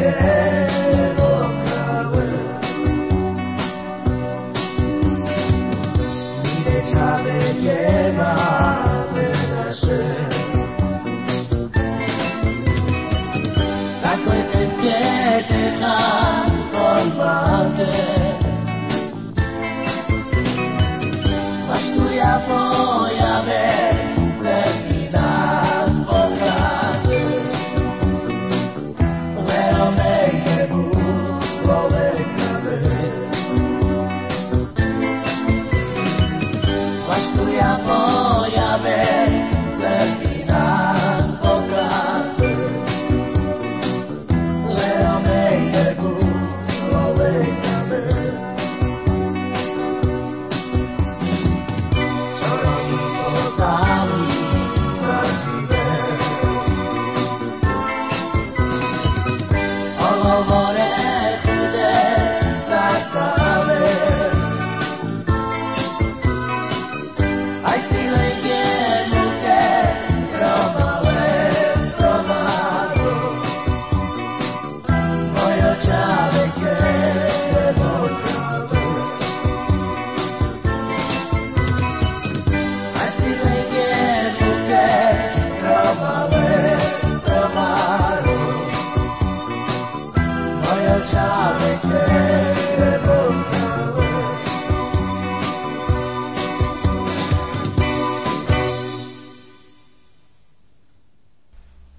yeah. Haz tu amor. Chave